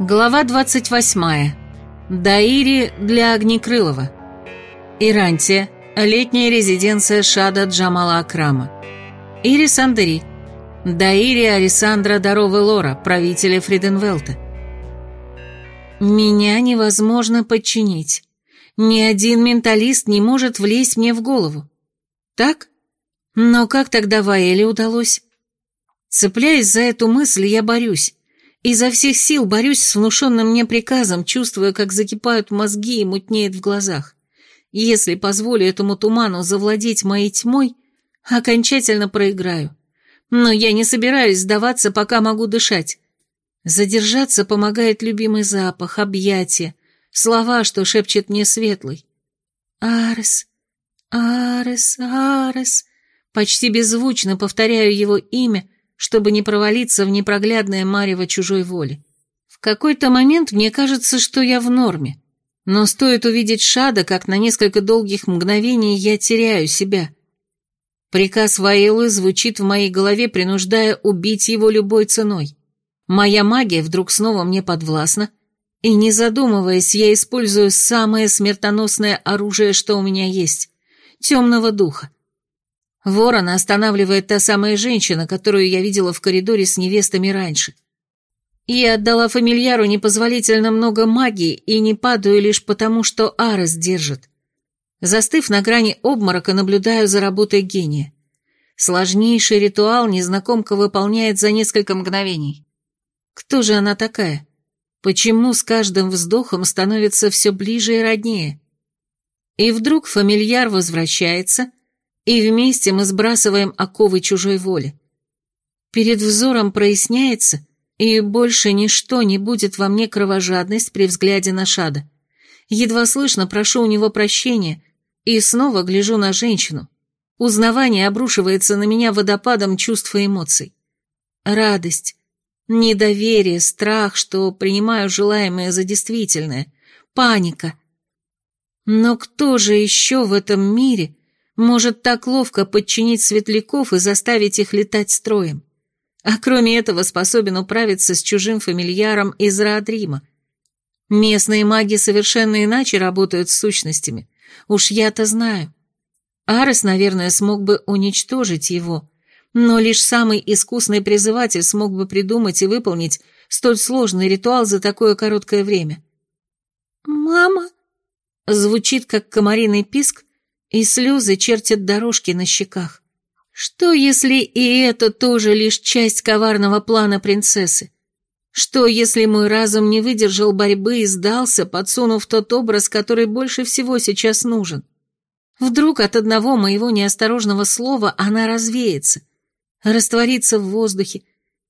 Глава 28. Даири для Огнекрылова. Ирантия. Летняя резиденция Шада Джамала Акрама. Ирис Андери. Даири Арисандра Даровы Лора, правителя Фриденвелта. Меня невозможно подчинить. Ни один менталист не может влезть мне в голову. Так? Но как тогда Ваэле удалось? Цепляясь за эту мысль, я борюсь. Изо всех сил борюсь с внушенным мне приказом, чувствуя, как закипают мозги и мутнеет в глазах. Если позволю этому туману завладеть моей тьмой, окончательно проиграю. Но я не собираюсь сдаваться, пока могу дышать. Задержаться помогает любимый запах, объятия, слова, что шепчет мне светлый. «Арес, Арес, Арес», почти беззвучно повторяю его имя, чтобы не провалиться в непроглядное марево чужой воли. В какой-то момент мне кажется, что я в норме, но стоит увидеть Шада, как на несколько долгих мгновений я теряю себя. Приказ Ваилы звучит в моей голове, принуждая убить его любой ценой. Моя магия вдруг снова мне подвластна, и, не задумываясь, я использую самое смертоносное оружие, что у меня есть — темного духа. Ворона останавливает та самая женщина, которую я видела в коридоре с невестами раньше. Я отдала фамильяру непозволительно много магии и не падаю лишь потому, что Арес держит. Застыв на грани обморока, наблюдаю за работой гения. Сложнейший ритуал незнакомка выполняет за несколько мгновений. Кто же она такая? Почему с каждым вздохом становится все ближе и роднее? И вдруг фамильяр возвращается, и вместе мы сбрасываем оковы чужой воли. Перед взором проясняется, и больше ничто не будет во мне кровожадность при взгляде на Шада. Едва слышно прошу у него прощения, и снова гляжу на женщину. Узнавание обрушивается на меня водопадом чувств и эмоций. Радость, недоверие, страх, что принимаю желаемое за действительное, паника. Но кто же еще в этом мире может так ловко подчинить светляков и заставить их летать строем. А кроме этого способен управиться с чужим фамильяром из Раадрима. Местные маги совершенно иначе работают с сущностями. Уж я-то знаю. Арес, наверное, смог бы уничтожить его, но лишь самый искусный призыватель смог бы придумать и выполнить столь сложный ритуал за такое короткое время. «Мама!» Звучит, как комариный писк, и слезы чертят дорожки на щеках. Что, если и это тоже лишь часть коварного плана принцессы? Что, если мой разум не выдержал борьбы и сдался, подсунув тот образ, который больше всего сейчас нужен? Вдруг от одного моего неосторожного слова она развеется, растворится в воздухе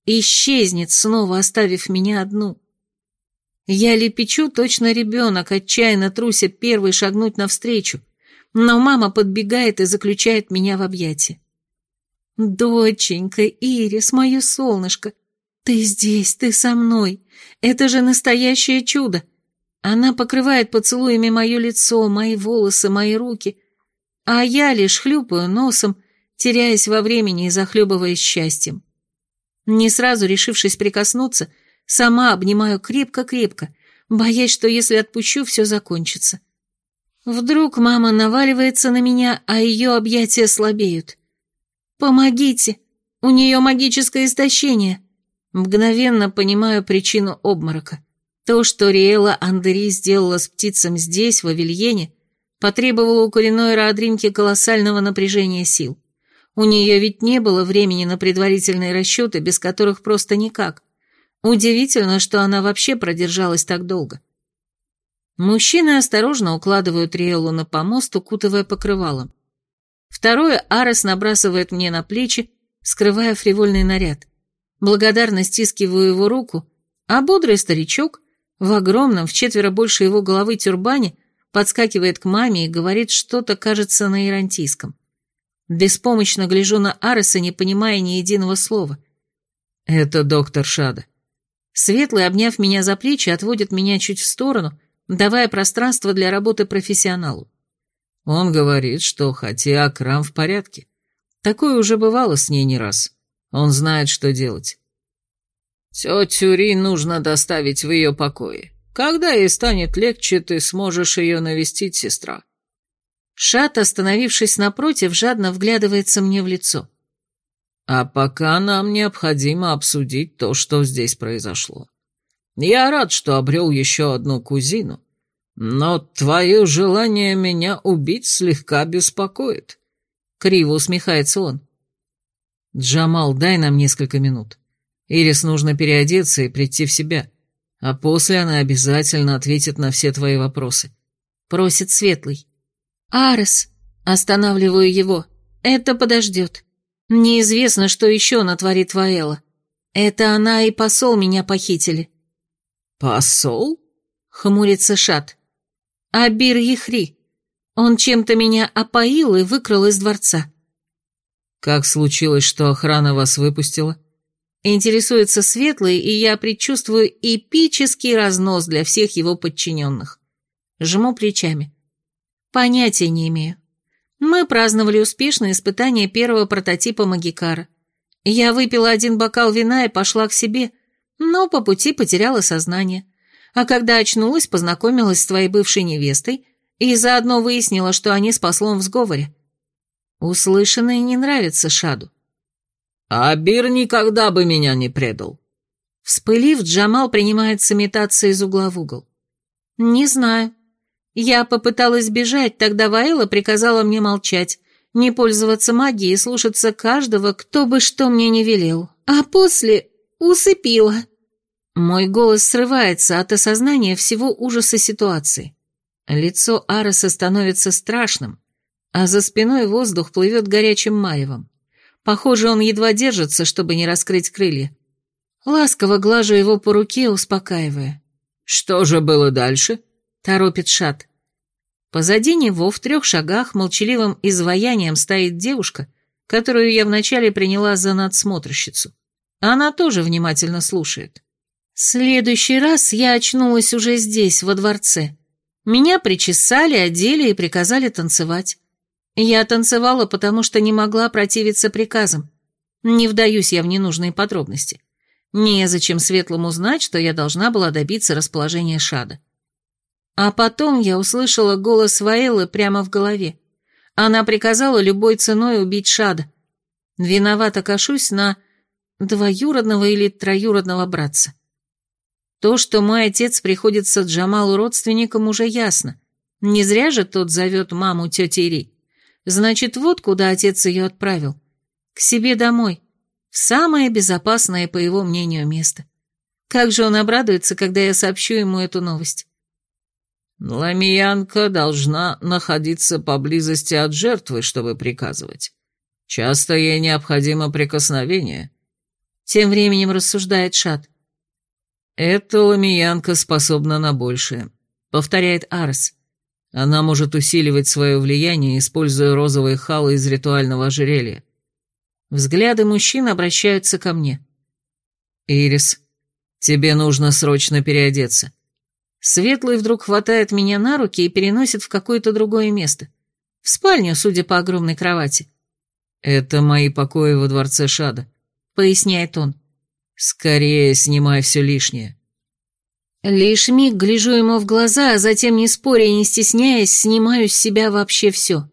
исчезнет, снова оставив меня одну. Я лепечу точно ребенок, отчаянно труся первый шагнуть навстречу, но мама подбегает и заключает меня в объятия. «Доченька, Ирис, мое солнышко, ты здесь, ты со мной. Это же настоящее чудо!» Она покрывает поцелуями мое лицо, мои волосы, мои руки, а я лишь хлюпаю носом, теряясь во времени и захлебываясь счастьем. Не сразу решившись прикоснуться, сама обнимаю крепко-крепко, боясь, что если отпущу, все закончится. Вдруг мама наваливается на меня, а ее объятия слабеют. «Помогите! У нее магическое истощение!» Мгновенно понимаю причину обморока. То, что Риэла Андери сделала с птицем здесь, в Авельене, потребовало у коренной Раадримки колоссального напряжения сил. У нее ведь не было времени на предварительные расчеты, без которых просто никак. Удивительно, что она вообще продержалась так долго. Мужчины осторожно укладывают Риэлу на помост, укутывая покрывалом. Второе Арес набрасывает мне на плечи, скрывая фривольный наряд. Благодарно стискиваю его руку, а бодрый старичок в огромном, в четверо больше его головы тюрбане подскакивает к маме и говорит что-то, кажется, на ирантийском. Беспомощно гляжу на Ареса, не понимая ни единого слова. «Это доктор Шада». Светлый, обняв меня за плечи, отводит меня чуть в сторону — давая пространство для работы профессионалу. Он говорит, что хотя Акрам в порядке. Такое уже бывало с ней не раз. Он знает, что делать. Тетю Ри нужно доставить в ее покое. Когда ей станет легче, ты сможешь ее навестить, сестра. Шат, остановившись напротив, жадно вглядывается мне в лицо. А пока нам необходимо обсудить то, что здесь произошло. Я рад, что обрел еще одну кузину, но твое желание меня убить слегка беспокоит. Криво усмехается он. Джамал, дай нам несколько минут. Ирис нужно переодеться и прийти в себя, а после она обязательно ответит на все твои вопросы. Просит Светлый. Арес, останавливаю его, это подождет. Неизвестно, что еще натворит Ваэла. Это она и посол меня похитили. Посол? Хмурится Шат. Абир Ехри. Он чем-то меня опоил и выкрал из дворца. Как случилось, что охрана вас выпустила? Интересуется Светлый, и я предчувствую эпический разнос для всех его подчиненных. Жму плечами. Понятия не имею. Мы праздновали успешное испытание первого прототипа Магикара. Я выпила один бокал вина и пошла к себе, но по пути потеряла сознание. А когда очнулась, познакомилась с твоей бывшей невестой и заодно выяснила, что они с послом в сговоре. Услышанное не нравится Шаду. «Абир никогда бы меня не предал». Вспылив, Джамал принимается метаться из угла в угол. «Не знаю. Я попыталась бежать, тогда Ваэла приказала мне молчать, не пользоваться магией и слушаться каждого, кто бы что мне не велел. А после усыпила. Мой голос срывается от осознания всего ужаса ситуации. Лицо Ареса становится страшным, а за спиной воздух плывет горячим маревом. Похоже, он едва держится, чтобы не раскрыть крылья. Ласково глажу его по руке, успокаивая. «Что же было дальше?» — торопит Шат. Позади него в трех шагах молчаливым изваянием стоит девушка, которую я вначале приняла за надсмотрщицу. Она тоже внимательно слушает. Следующий раз я очнулась уже здесь, во дворце. Меня причесали, одели и приказали танцевать. Я танцевала, потому что не могла противиться приказам. Не вдаюсь я в ненужные подробности. Незачем Светлому знать, что я должна была добиться расположения Шада. А потом я услышала голос Ваэлы прямо в голове. Она приказала любой ценой убить Шада. Виновато кашусь на двоюродного или троюродного братца. То, что мой отец приходится Джамалу родственникам, уже ясно. Не зря же тот зовет маму тети Ри. Значит, вот куда отец ее отправил. К себе домой. В самое безопасное, по его мнению, место. Как же он обрадуется, когда я сообщу ему эту новость. Ламиянка должна находиться поблизости от жертвы, чтобы приказывать. Часто ей необходимо прикосновение. Тем временем рассуждает Шат. Эта ламиянка способна на большее, повторяет Арс. Она может усиливать свое влияние, используя розовые халы из ритуального ожерелья. Взгляды мужчин обращаются ко мне. «Ирис, тебе нужно срочно переодеться. Светлый вдруг хватает меня на руки и переносит в какое-то другое место. В спальню, судя по огромной кровати. «Это мои покои во дворце Шада», — поясняет он. «Скорее снимай все лишнее». Лишь миг гляжу ему в глаза, а затем, не споря и не стесняясь, снимаю с себя вообще все.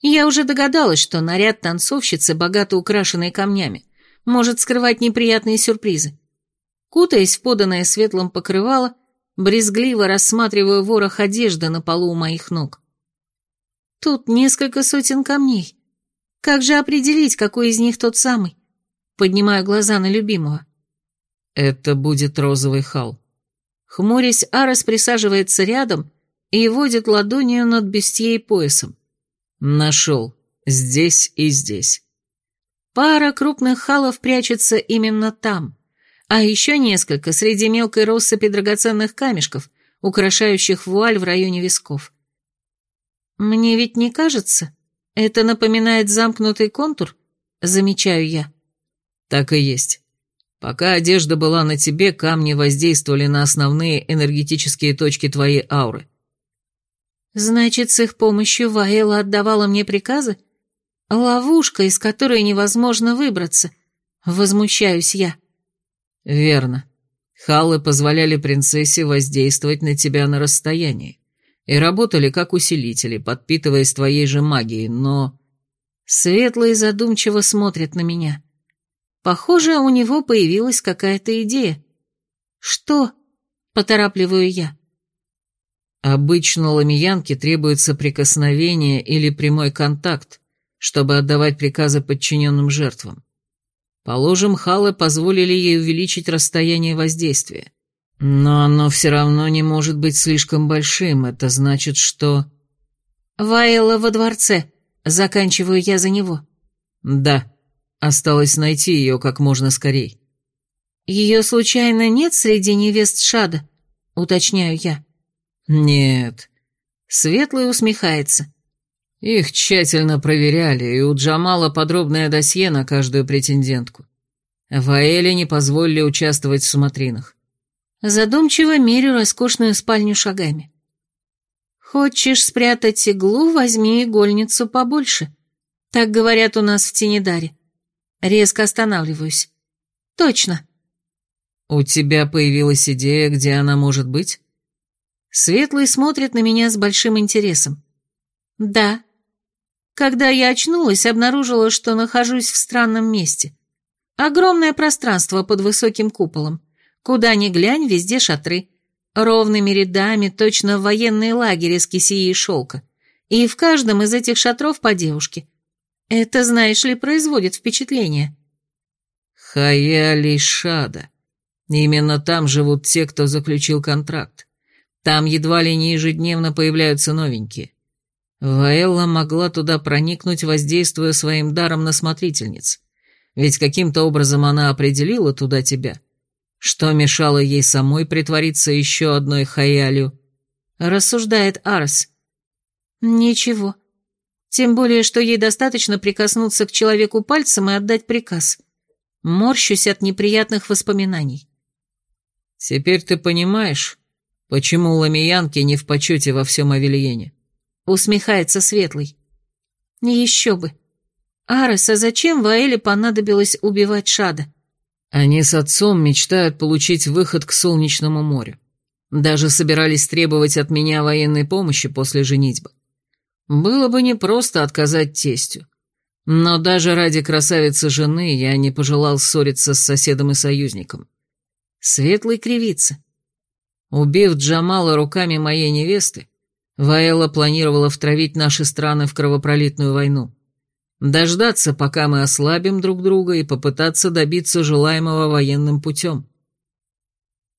Я уже догадалась, что наряд танцовщицы, богато украшенный камнями, может скрывать неприятные сюрпризы. Кутаясь в поданное светлым покрывало, брезгливо рассматриваю ворох одежды на полу у моих ног. Тут несколько сотен камней. Как же определить, какой из них тот самый? Поднимаю глаза на любимого. Это будет розовый хал. Хмурясь, Арес присаживается рядом и водит ладонью над бестьей поясом. Нашел. Здесь и здесь. Пара крупных халов прячется именно там а еще несколько среди мелкой россыпи драгоценных камешков, украшающих вуаль в районе висков. «Мне ведь не кажется, это напоминает замкнутый контур?» — замечаю я. «Так и есть. Пока одежда была на тебе, камни воздействовали на основные энергетические точки твоей ауры». «Значит, с их помощью Ваэла отдавала мне приказы? Ловушка, из которой невозможно выбраться. Возмущаюсь я». Верно. Халлы позволяли принцессе воздействовать на тебя на расстоянии и работали как усилители, подпитываясь твоей же магией, но... Светлый задумчиво смотрит на меня. Похоже, у него появилась какая-то идея. «Что?» — поторапливаю я. Обычно ламиянке требуется прикосновение или прямой контакт, чтобы отдавать приказы подчиненным жертвам. Положим, Халы позволили ей увеличить расстояние воздействия. Но оно все равно не может быть слишком большим, это значит, что... Вайла во дворце, заканчиваю я за него. Да, осталось найти ее как можно скорей. Ее случайно нет среди невест Шада, уточняю я. «Нет». Светлый усмехается. Их тщательно проверяли, и у Джамала подробное досье на каждую претендентку. Ваэле не позволили участвовать в смотринах. Задумчиво мерю роскошную спальню шагами. «Хочешь спрятать иглу, возьми игольницу побольше. Так говорят у нас в Тенедаре. Резко останавливаюсь. Точно». «У тебя появилась идея, где она может быть?» Светлый смотрит на меня с большим интересом. Да. Когда я очнулась, обнаружила, что нахожусь в странном месте. Огромное пространство под высоким куполом. Куда ни глянь, везде шатры. Ровными рядами, точно военные лагеря из кисеи и шелка. И в каждом из этих шатров по девушке. Это, знаешь ли, производит впечатление. Хаяли Шада. Именно там живут те, кто заключил контракт. Там едва ли не ежедневно появляются новенькие. Ваэлла могла туда проникнуть, воздействуя своим даром на смотрительниц. Ведь каким-то образом она определила туда тебя. Что мешало ей самой притвориться еще одной хаялью? Рассуждает Арс. Ничего. Тем более, что ей достаточно прикоснуться к человеку пальцем и отдать приказ. Морщусь от неприятных воспоминаний. Теперь ты понимаешь, Почему ламиянки не в почете во всем Авельене? Усмехается Светлый. Еще бы. Арес, а зачем Ваэле понадобилось убивать Шада? Они с отцом мечтают получить выход к Солнечному морю. Даже собирались требовать от меня военной помощи после женитьбы. Было бы непросто отказать тестю. Но даже ради красавицы жены я не пожелал ссориться с соседом и союзником. Светлый кривится. Убив Джамала руками моей невесты, Ваэла планировала втравить наши страны в кровопролитную войну. Дождаться, пока мы ослабим друг друга, и попытаться добиться желаемого военным путем.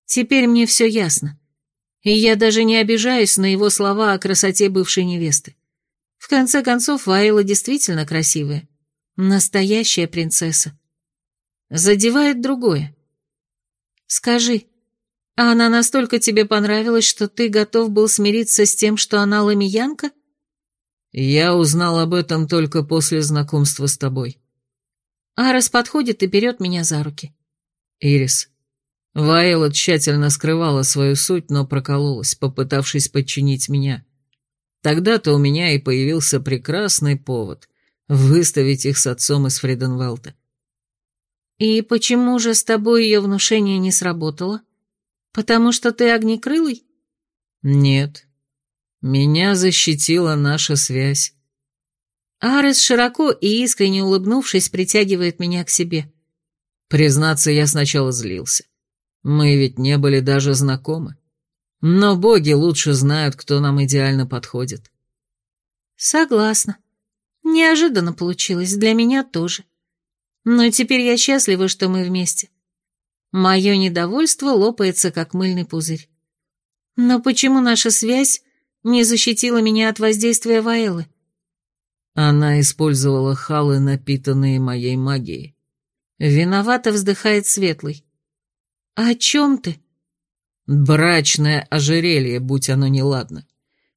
Теперь мне все ясно. И я даже не обижаюсь на его слова о красоте бывшей невесты. В конце концов, Ваэла действительно красивая. Настоящая принцесса. Задевает другое. Скажи, а она настолько тебе понравилась, что ты готов был смириться с тем, что она ламиянка? Я узнал об этом только после знакомства с тобой. Арес подходит и берет меня за руки. Ирис. Вайла тщательно скрывала свою суть, но прокололась, попытавшись подчинить меня. Тогда-то у меня и появился прекрасный повод выставить их с отцом из Фриденвелта. «И почему же с тобой ее внушение не сработало?» «Потому что ты огнекрылый?» «Нет. Меня защитила наша связь». Арес широко и искренне улыбнувшись притягивает меня к себе. Признаться, я сначала злился. Мы ведь не были даже знакомы. Но боги лучше знают, кто нам идеально подходит. Согласна. Неожиданно получилось, для меня тоже. Но теперь я счастлива, что мы вместе. Мое недовольство лопается, как мыльный пузырь. Но почему наша связь не защитила меня от воздействия Ваэлы? Она использовала халы, напитанные моей магией. Виновато вздыхает Светлый. «О чем ты?» «Брачное ожерелье, будь оно неладно.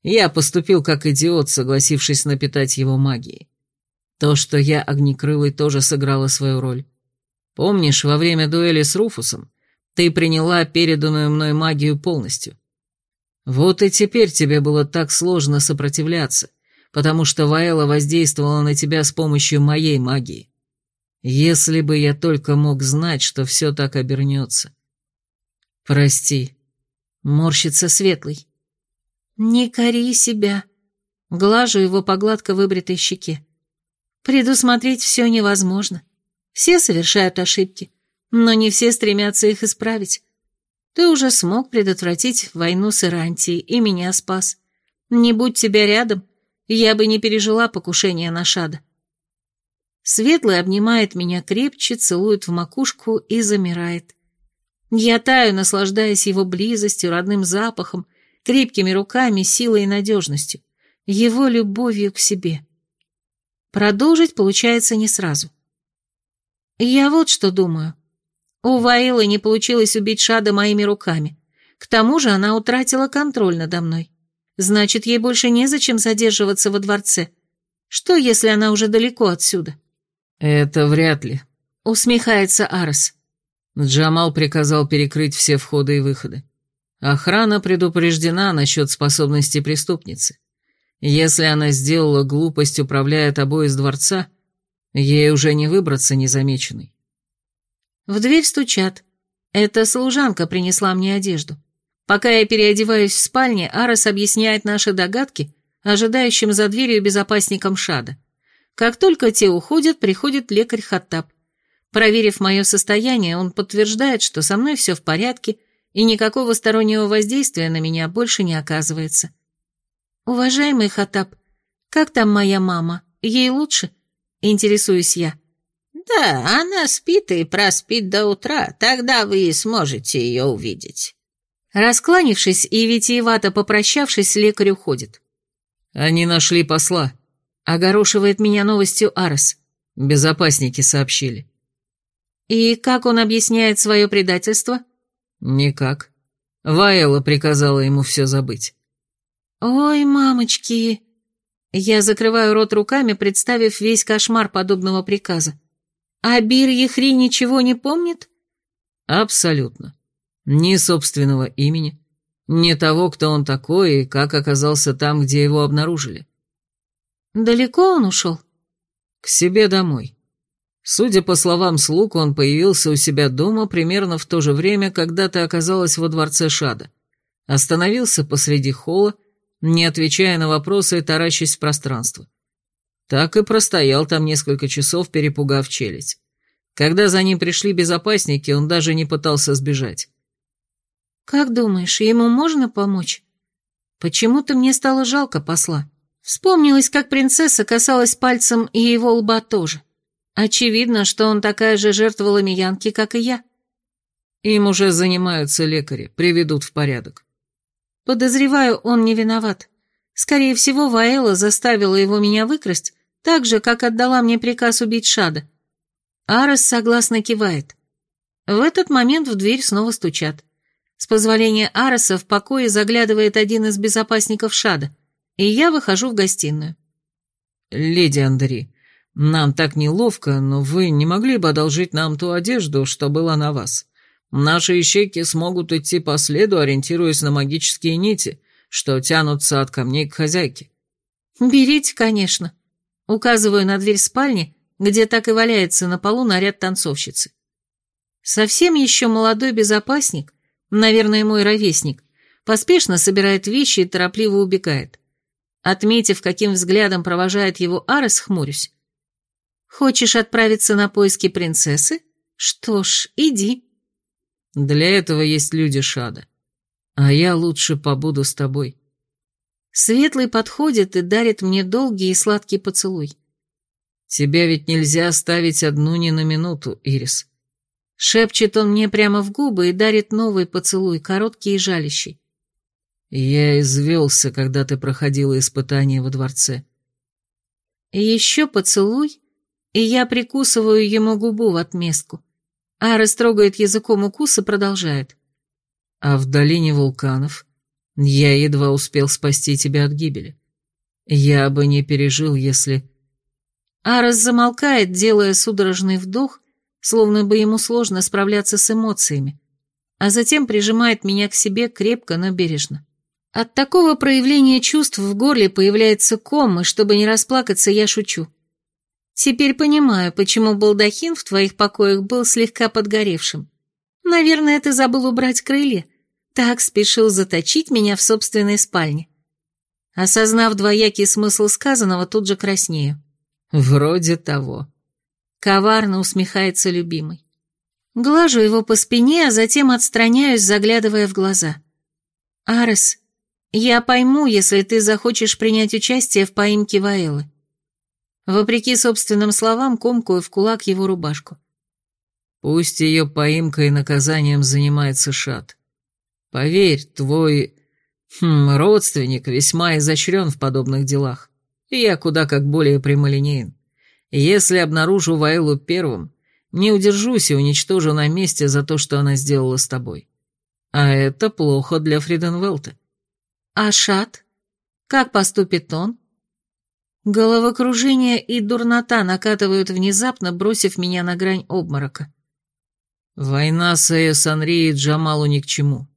Я поступил как идиот, согласившись напитать его магией. То, что я огнекрылый, тоже сыграло свою роль. Помнишь, во время дуэли с Руфусом ты приняла переданную мной магию полностью? Вот и теперь тебе было так сложно сопротивляться, потому что Ваэла воздействовала на тебя с помощью моей магии. Если бы я только мог знать, что все так обернется. Прости. Морщится светлый. Не кори себя. Глажу его по гладко выбритой щеке. Предусмотреть все невозможно. Все совершают ошибки, но не все стремятся их исправить. Ты уже смог предотвратить войну с Ирантией и меня спас. Не будь тебя рядом, я бы не пережила покушение на Шада. Светлый обнимает меня крепче, целует в макушку и замирает. Я таю, наслаждаясь его близостью, родным запахом, крепкими руками, силой и надежностью, его любовью к себе. Продолжить получается не сразу. Я вот что думаю. У Ваилы не получилось убить Шада моими руками. К тому же она утратила контроль надо мной. Значит, ей больше незачем задерживаться во дворце. Что, если она уже далеко отсюда? Это вряд ли. Усмехается Арес. Джамал приказал перекрыть все входы и выходы. Охрана предупреждена насчет способности преступницы. Если она сделала глупость, управляя тобой из дворца, ей уже не выбраться незамеченной. В дверь стучат. Эта служанка принесла мне одежду. Пока я переодеваюсь в спальне, Арес объясняет наши догадки ожидающим за дверью безопасникам Шада. Как только те уходят, приходит лекарь Хаттаб. Проверив мое состояние, он подтверждает, что со мной все в порядке, и никакого стороннего воздействия на меня больше не оказывается. «Уважаемый Хаттаб, как там моя мама? Ей лучше?» Интересуюсь я. «Да, она спит и проспит до утра, тогда вы и сможете ее увидеть». Раскланившись и витиевато попрощавшись, лекарь уходит. «Они нашли посла», — огорошивает меня новостью Арес. Безопасники сообщили. «И как он объясняет свое предательство?» «Никак. Ваэла приказала ему все забыть». «Ой, мамочки!» Я закрываю рот руками, представив весь кошмар подобного приказа. А Бир Ехри ничего не помнит? Абсолютно. Ни собственного имени, ни того, кто он такой и как оказался там, где его обнаружили. Далеко он ушел? К себе домой. Судя по словам слуг, он появился у себя дома примерно в то же время, когда ты оказалась во дворце Шада. Остановился посреди холла, не отвечая на вопросы и таращась в пространство. Так и простоял там несколько часов, перепугав челядь. Когда за ним пришли безопасники, он даже не пытался сбежать. «Как думаешь, ему можно помочь? Почему-то мне стало жалко посла. Вспомнилось, как принцесса касалась пальцем и его лба тоже. Очевидно, что он такая же жертва ламиянки, как и я». Им уже занимаются лекари, приведут в порядок. Подозреваю, он не виноват. Скорее всего, Ваэла заставила его меня выкрасть, так же, как отдала мне приказ убить Шада. Арес согласно кивает. В этот момент в дверь снова стучат. С позволения Ареса в покое заглядывает один из безопасников Шада, и я выхожу в гостиную. «Леди Андри, нам так неловко, но вы не могли бы одолжить нам ту одежду, что была на вас?» Наши ищейки смогут идти по следу, ориентируясь на магические нити, что тянутся от камней к хозяйке. «Берите, конечно». Указываю на дверь спальни, где так и валяется на полу наряд танцовщицы. Совсем еще молодой безопасник, наверное, мой ровесник, поспешно собирает вещи и торопливо убегает. Отметив, каким взглядом провожает его Арес, хмурюсь. «Хочешь отправиться на поиски принцессы? Что ж, иди». Для этого есть люди Шада. А я лучше побуду с тобой. Светлый подходит и дарит мне долгий и сладкий поцелуй. Тебя ведь нельзя оставить одну ни на минуту, Ирис. Шепчет он мне прямо в губы и дарит новый поцелуй, короткий и жалящий. Я извелся, когда ты проходила испытание во дворце. И еще поцелуй, и я прикусываю ему губу в отместку. Арес трогает языком укус и продолжает. А в долине вулканов я едва успел спасти тебя от гибели. Я бы не пережил, если... Арес замолкает, делая судорожный вдох, словно бы ему сложно справляться с эмоциями, а затем прижимает меня к себе крепко, но бережно. От такого проявления чувств в горле появляется ком, и чтобы не расплакаться, я шучу. Теперь понимаю, почему балдахин в твоих покоях был слегка подгоревшим. Наверное, ты забыл убрать крылья. Так спешил заточить меня в собственной спальне. Осознав двоякий смысл сказанного, тут же краснею. Вроде того. Коварно усмехается любимый. Глажу его по спине, а затем отстраняюсь, заглядывая в глаза. «Арес, я пойму, если ты захочешь принять участие в поимке Ваэлы». Вопреки собственным словам, комкую в кулак его рубашку. Пусть ее поимкой и наказанием занимается Шат. Поверь, твой хм, родственник весьма изощрен в подобных делах, и я куда как более прямолинеен. Если обнаружу Ваэлу первым, не удержусь и уничтожу на месте за то, что она сделала с тобой. А это плохо для Фриденвелта. А Шат? Как поступит он? Головокружение и дурнота накатывают внезапно, бросив меня на грань обморока. Война с Эйосанри и Джамалу ни к чему.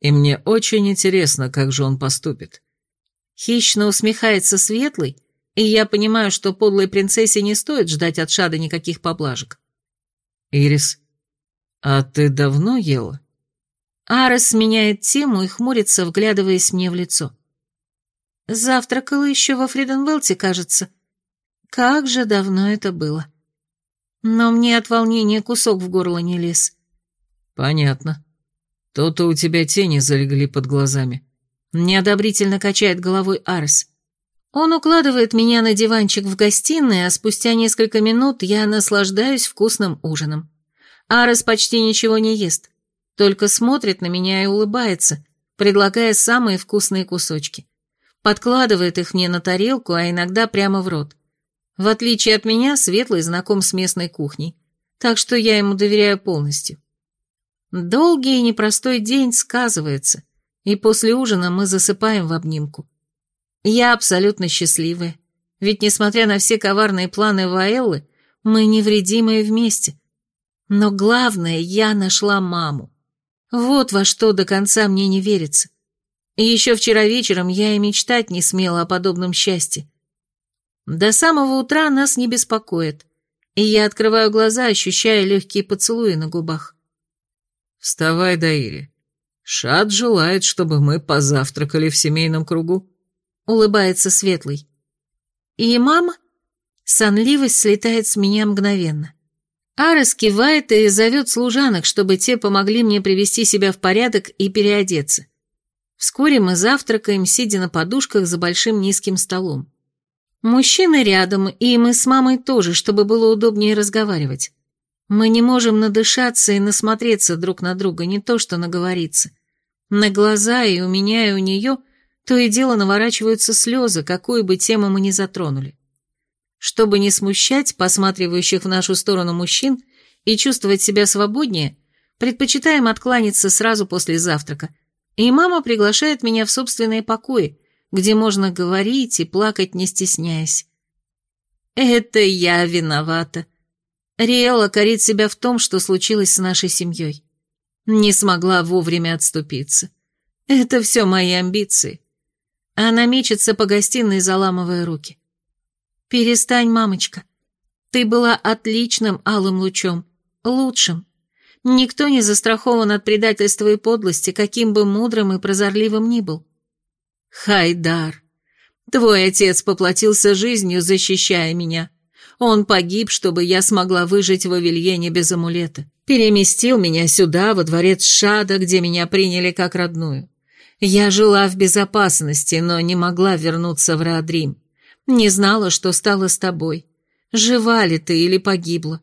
И мне очень интересно, как же он поступит. Хищно усмехается Светлый, и я понимаю, что подлой принцессе не стоит ждать от Шада никаких поблажек. Ирис, а ты давно ела? Арес сменяет тему и хмурится, вглядываясь мне в лицо. Завтракала еще во Фриденвелте, кажется. Как же давно это было. Но мне от волнения кусок в горло не лез. Понятно. То-то у тебя тени залегли под глазами. Неодобрительно качает головой Арс. Он укладывает меня на диванчик в гостиной, а спустя несколько минут я наслаждаюсь вкусным ужином. Арес почти ничего не ест, только смотрит на меня и улыбается, предлагая самые вкусные кусочки. Подкладывает их мне на тарелку, а иногда прямо в рот. В отличие от меня, Светлый знаком с местной кухней, так что я ему доверяю полностью. Долгий и непростой день сказывается, и после ужина мы засыпаем в обнимку. Я абсолютно счастливая, ведь, несмотря на все коварные планы Ваэллы, мы невредимые вместе. Но главное, я нашла маму. Вот во что до конца мне не верится. И еще вчера вечером я и мечтать не смела о подобном счастье. До самого утра нас не беспокоит, и я открываю глаза, ощущая легкие поцелуи на губах. «Вставай, Даири. Шат желает, чтобы мы позавтракали в семейном кругу», — улыбается Светлый. «И мама?» Сонливость слетает с меня мгновенно. Арес кивает и зовет служанок, чтобы те помогли мне привести себя в порядок и переодеться. Вскоре мы завтракаем, сидя на подушках за большим низким столом. Мужчины рядом, и мы с мамой тоже, чтобы было удобнее разговаривать. Мы не можем надышаться и насмотреться друг на друга, не то что наговориться. На глаза и у меня, и у нее то и дело наворачиваются слезы, какую бы тему мы ни затронули. Чтобы не смущать посматривающих в нашу сторону мужчин и чувствовать себя свободнее, предпочитаем откланяться сразу после завтрака, и мама приглашает меня в собственные покои, где можно говорить и плакать, не стесняясь. Это я виновата. Риэла корит себя в том, что случилось с нашей семьей. Не смогла вовремя отступиться. Это все мои амбиции. Она мечется по гостиной, заламывая руки. «Перестань, мамочка. Ты была отличным алым лучом. Лучшим. Никто не застрахован от предательства и подлости, каким бы мудрым и прозорливым ни был. Хайдар, твой отец поплатился жизнью, защищая меня. Он погиб, чтобы я смогла выжить в Авельене без амулета. Переместил меня сюда, во дворец Шада, где меня приняли как родную. Я жила в безопасности, но не могла вернуться в Радрим. Не знала, что стало с тобой. Жива ли ты или погибла?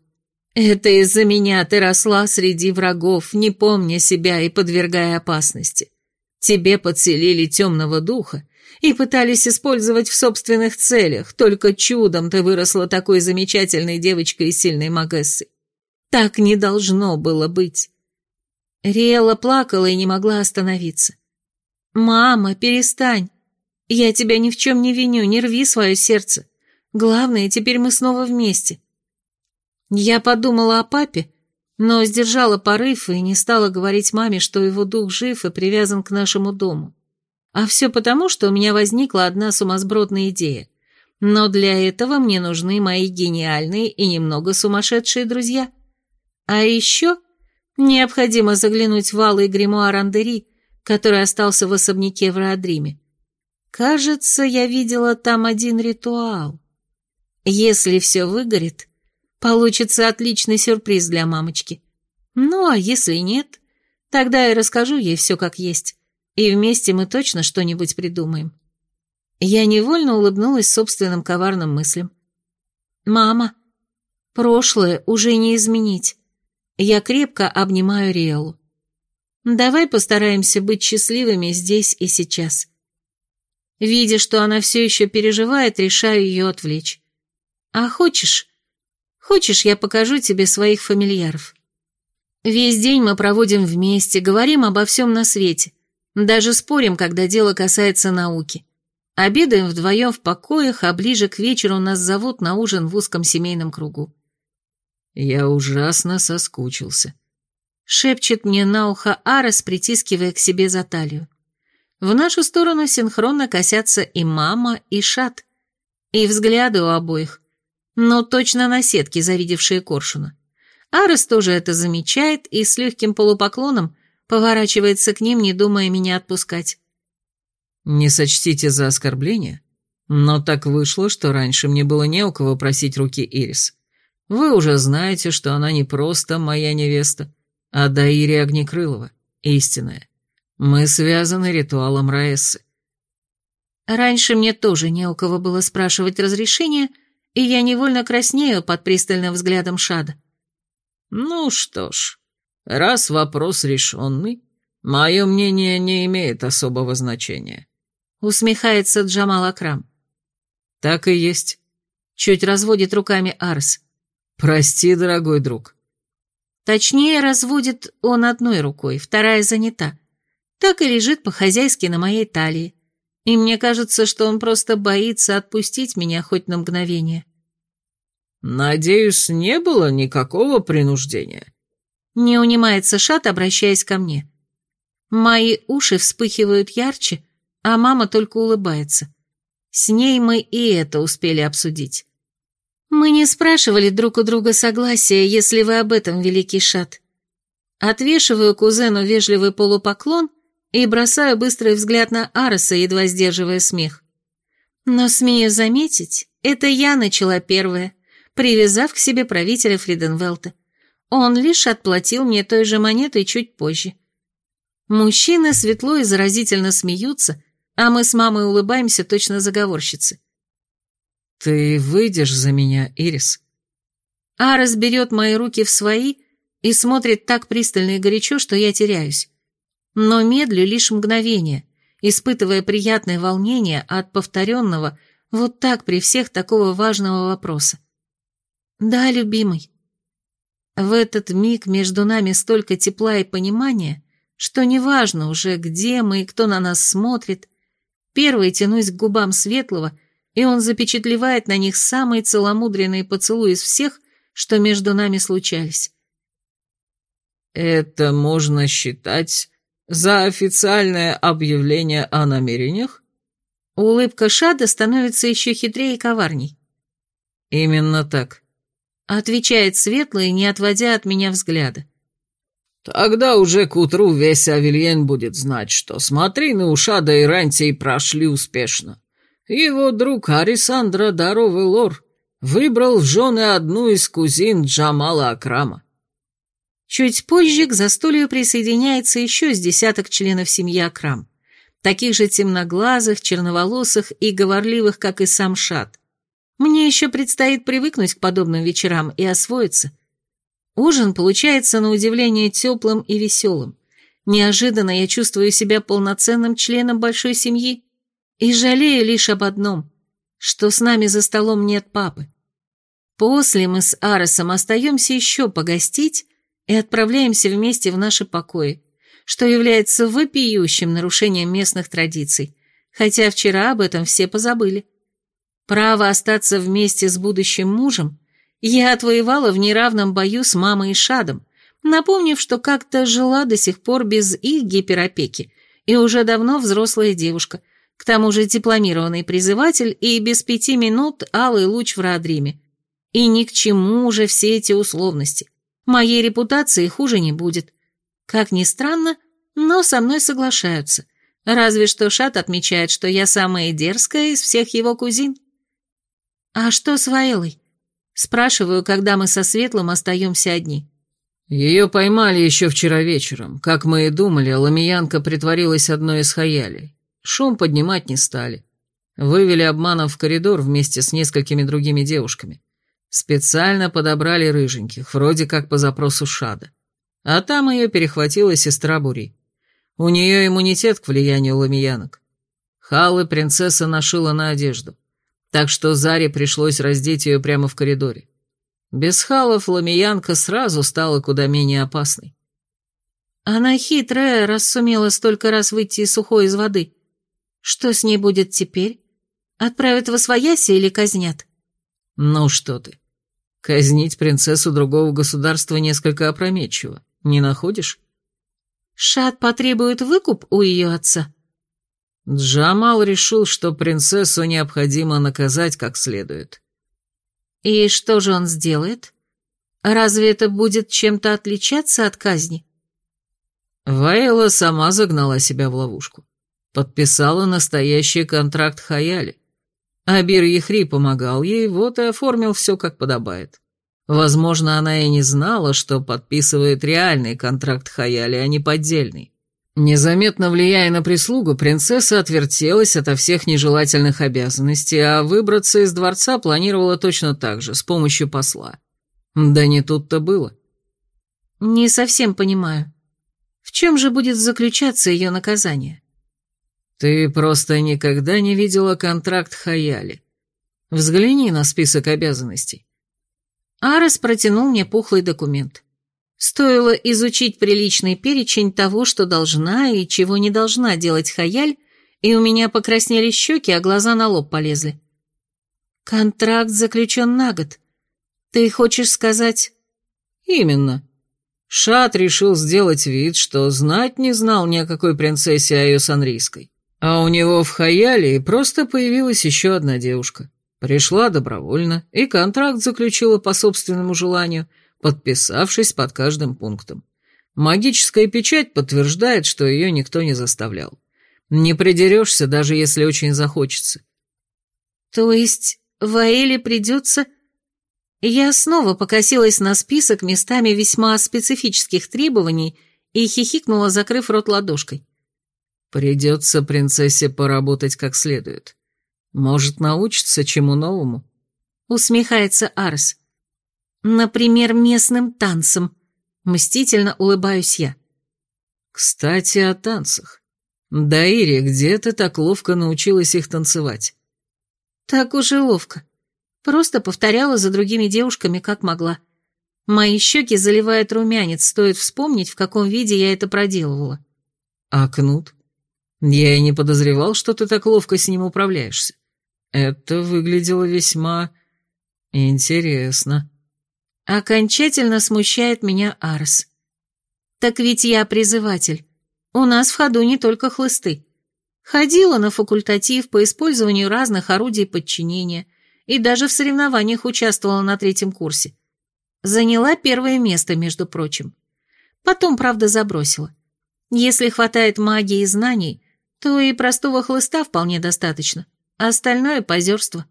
Это из-за меня ты росла среди врагов, не помня себя и подвергая опасности. Тебе подселили темного духа и пытались использовать в собственных целях, только чудом ты выросла такой замечательной девочкой и сильной Магессой. Так не должно было быть. Риэла плакала и не могла остановиться. «Мама, перестань. Я тебя ни в чем не виню, не рви свое сердце. Главное, теперь мы снова вместе». Я подумала о папе, но сдержала порыв и не стала говорить маме, что его дух жив и привязан к нашему дому. А все потому, что у меня возникла одна сумасбродная идея. Но для этого мне нужны мои гениальные и немного сумасшедшие друзья. А еще необходимо заглянуть в алый гримуар Андери, который остался в особняке в Раадриме. Кажется, я видела там один ритуал. Если все выгорит, получится отличный сюрприз для мамочки. Ну, а если нет, тогда я расскажу ей все как есть, и вместе мы точно что-нибудь придумаем. Я невольно улыбнулась собственным коварным мыслям. «Мама, прошлое уже не изменить. Я крепко обнимаю Риэлу. Давай постараемся быть счастливыми здесь и сейчас. Видя, что она все еще переживает, решаю ее отвлечь. А хочешь? Хочешь, я покажу тебе своих фамильяров? Весь день мы проводим вместе, говорим обо всем на свете. Даже спорим, когда дело касается науки. Обедаем вдвоем в покоях, а ближе к вечеру нас зовут на ужин в узком семейном кругу. Я ужасно соскучился. Шепчет мне на ухо Арес, притискивая к себе за талию. В нашу сторону синхронно косятся и мама, и Шат. И взгляды у обоих. Но точно на сетке, завидевшие коршуна. Арес тоже это замечает и с легким полупоклоном поворачивается к ним, не думая меня отпускать. Не сочтите за оскорбление, но так вышло, что раньше мне было не у кого просить руки Ирис. Вы уже знаете, что она не просто моя невеста, а Даири Огнекрылова, истинная. Мы связаны ритуалом Раэссы. Раньше мне тоже не у кого было спрашивать разрешения, и я невольно краснею под пристальным взглядом Шада. Ну что ж, раз вопрос решенный, мое мнение не имеет особого значения. Усмехается Джамал Акрам. Так и есть. Чуть разводит руками Арс. Прости, дорогой друг. Точнее, разводит он одной рукой, вторая занята так и лежит по-хозяйски на моей талии. И мне кажется, что он просто боится отпустить меня хоть на мгновение. «Надеюсь, не было никакого принуждения?» Не унимается Шат, обращаясь ко мне. Мои уши вспыхивают ярче, а мама только улыбается. С ней мы и это успели обсудить. Мы не спрашивали друг у друга согласия, если вы об этом, великий Шат. Отвешиваю кузену вежливый полупоклон и бросаю быстрый взгляд на Ареса, едва сдерживая смех. Но, смею заметить, это я начала первая, привязав к себе правителя Фриденвелта. Он лишь отплатил мне той же монетой чуть позже. Мужчины светло и заразительно смеются, а мы с мамой улыбаемся точно заговорщицы. «Ты выйдешь за меня, Ирис?» Арес берет мои руки в свои и смотрит так пристально и горячо, что я теряюсь но медлю лишь мгновение, испытывая приятное волнение от повторенного вот так при всех такого важного вопроса. «Да, любимый». В этот миг между нами столько тепла и понимания, что неважно уже, где мы и кто на нас смотрит, первый тянусь к губам Светлого, и он запечатлевает на них самые целомудренные поцелуи из всех, что между нами случались. «Это можно считать за официальное объявление о намерениях? Улыбка Шада становится еще хитрее и коварней. Именно так. Отвечает Светлый, не отводя от меня взгляда. Тогда уже к утру весь Авельен будет знать, что смотрины у Шада и Рантии прошли успешно. Его друг Арисандра Даровый Лор выбрал в жены одну из кузин Джамала Акрама. Чуть позже к застолью присоединяется еще с десяток членов семьи Акрам, таких же темноглазых, черноволосых и говорливых, как и сам Шат. Мне еще предстоит привыкнуть к подобным вечерам и освоиться. Ужин получается на удивление теплым и веселым. Неожиданно я чувствую себя полноценным членом большой семьи и жалею лишь об одном, что с нами за столом нет папы. После мы с Аросом остаемся еще погостить, и отправляемся вместе в наши покои, что является вопиющим нарушением местных традиций, хотя вчера об этом все позабыли. Право остаться вместе с будущим мужем я отвоевала в неравном бою с мамой и Шадом, напомнив, что как-то жила до сих пор без их гиперопеки и уже давно взрослая девушка, К тому же дипломированный призыватель и без пяти минут алый луч в Раадриме. И ни к чему уже все эти условности. Моей репутации хуже не будет. Как ни странно, но со мной соглашаются. Разве что Шат отмечает, что я самая дерзкая из всех его кузин. «А что с Ваэлой?» Спрашиваю, когда мы со Светлым остаемся одни. Ее поймали еще вчера вечером. Как мы и думали, ламиянка притворилась одной из хаялей. Шум поднимать не стали. Вывели обманом в коридор вместе с несколькими другими девушками. Специально подобрали рыженьких, вроде как по запросу Шада. А там ее перехватила сестра Бури. У нее иммунитет к влиянию ламиянок. Халы принцесса нашила на одежду. Так что Заре пришлось раздеть ее прямо в коридоре. Без халов ламиянка сразу стала куда менее опасной. Она хитрая, раз сумела столько раз выйти сухой из воды. Что с ней будет теперь? Отправят в освояси или казнят? Ну что ты. Казнить принцессу другого государства несколько опрометчиво. Не находишь? Шат потребует выкуп у ее отца? Джамал решил, что принцессу необходимо наказать как следует. И что же он сделает? Разве это будет чем-то отличаться от казни? Вайла сама загнала себя в ловушку. Подписала настоящий контракт Хаяли. Абир Ехри помогал ей, вот и оформил все как подобает. Возможно, она и не знала, что подписывает реальный контракт Хаяли, а не поддельный. Незаметно влияя на прислугу, принцесса отвертелась ото всех нежелательных обязанностей, а выбраться из дворца планировала точно так же, с помощью посла. Да не тут-то было. Не совсем понимаю. В чем же будет заключаться ее наказание? Ты просто никогда не видела контракт Хаяли. Взгляни на список обязанностей. Арес протянул мне пухлый документ. Стоило изучить приличный перечень того, что должна и чего не должна делать Хаяль, и у меня покраснели щеки, а глаза на лоб полезли. «Контракт заключен на год. Ты хочешь сказать...» «Именно. Шат решил сделать вид, что знать не знал ни о какой принцессе Айосанрийской. А у него в Хаяле просто появилась еще одна девушка. Пришла добровольно и контракт заключила по собственному желанию, подписавшись под каждым пунктом. Магическая печать подтверждает, что ее никто не заставлял. Не придерешься, даже если очень захочется. То есть Ваэле придется... Я снова покосилась на список местами весьма специфических требований и хихикнула, закрыв рот ладошкой. Придется принцессе поработать как следует. Может, научиться чему новому? Усмехается Арс. Например, местным танцам. Мстительно улыбаюсь я. Кстати, о танцах. Даири, где ты так ловко научилась их танцевать? Так уже ловко. Просто повторяла за другими девушками, как могла. Мои щеки заливает румянец, стоит вспомнить, в каком виде я это проделывала. А кнут? Я и не подозревал, что ты так ловко с ним управляешься. Это выглядело весьма интересно. Окончательно смущает меня Арс. Так ведь я призыватель. У нас в ходу не только хлысты. Ходила на факультатив по использованию разных орудий подчинения и даже в соревнованиях участвовала на третьем курсе. Заняла первое место, между прочим. Потом, правда, забросила. Если хватает магии и знаний, то и простого хлыста вполне достаточно, а остальное — позерство.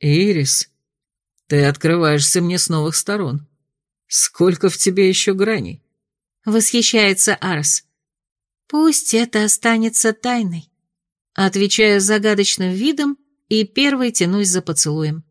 «Ирис», ты открываешься мне с новых сторон. Сколько в тебе еще граней?» Восхищается Арс. «Пусть это останется тайной». Отвечаю загадочным видом и первой тянусь за поцелуем.